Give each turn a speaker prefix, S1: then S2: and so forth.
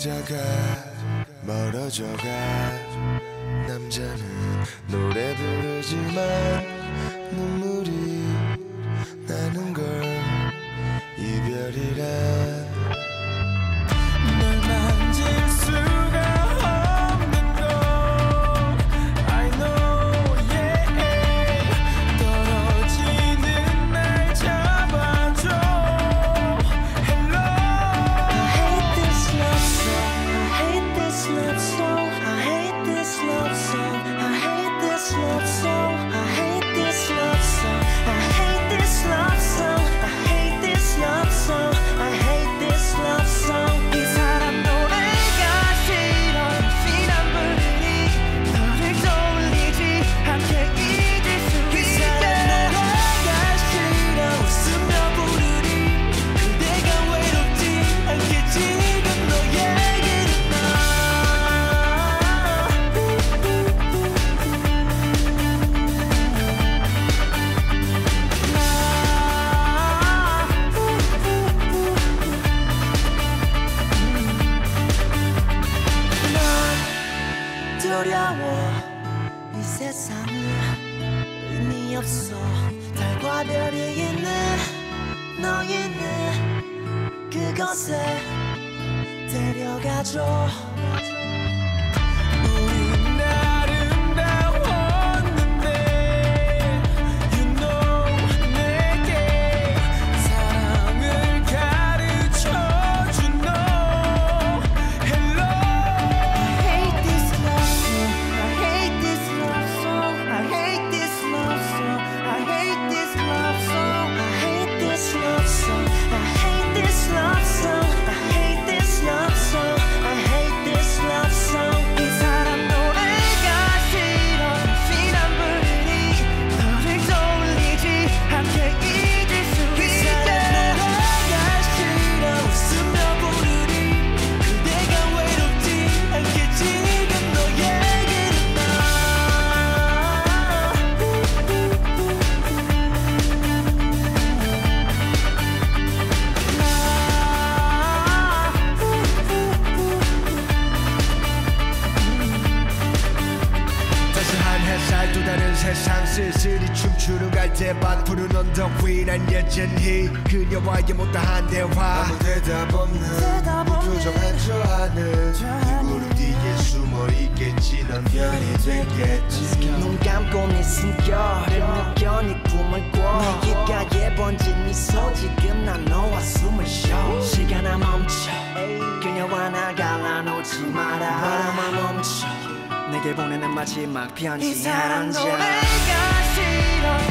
S1: 멀어져가 멀어져가 남자는 노래 부르지만 눈물이
S2: 두려워. 이 세상은 의미 없어. 달과 별이 있는 너희는 그곳에 데려가줘
S1: 또 다른 세상 쓸쓸히 춤추는 갈대밭 푸른 언덕 위난 여전히 그녀와의 못다한 대화. 아무 대답 없는 무표정 한 저 하늘 이 구름 뒤에 숨어 있겠지 넌 변이 됐겠지.
S2: 눈 감고 네 숨결을 느껴 네 꿈을 꿔. 번 내게 보내는 마지막 편지 이 사람 노래가 싫어